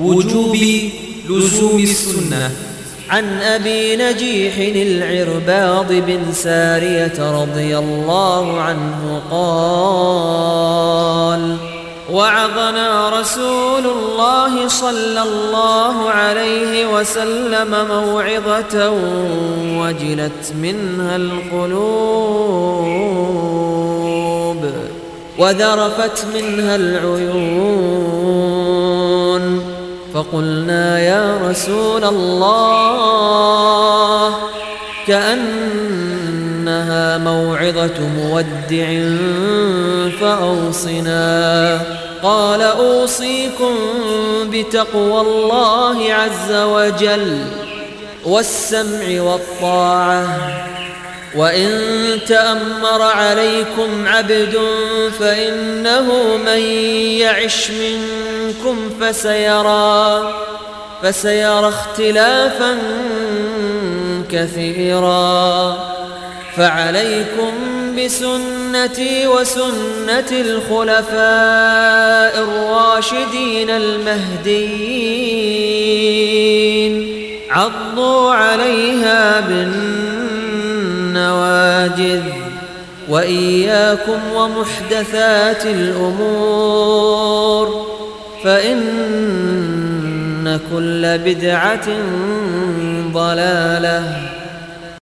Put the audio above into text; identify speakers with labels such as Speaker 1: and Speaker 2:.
Speaker 1: وجوب لزوم السنة.
Speaker 2: عن أبي نجيح العرباض بن سارية رضي الله عنه قال وعظنا رسول الله صلى الله عليه وسلم موعظة وجلت منها القلوب وذرفت منها العيون. فقلنا يا رسول الله كأنها موعظة مودع فأوصنا. قال أوصيكم بتقوى الله عز وجل والسمع والطاعة. وإن تأمر عليكم عبد فإنه من يعش منكم. فسيرى فسيرى اختلافا كثيرا. فعليكم بسنتي وسنة الخلفاء الراشدين المهديين. عضوا عليها بالنواجذ وإياكم ومحدثات الأمور. فإن كل بدعة ضلالة.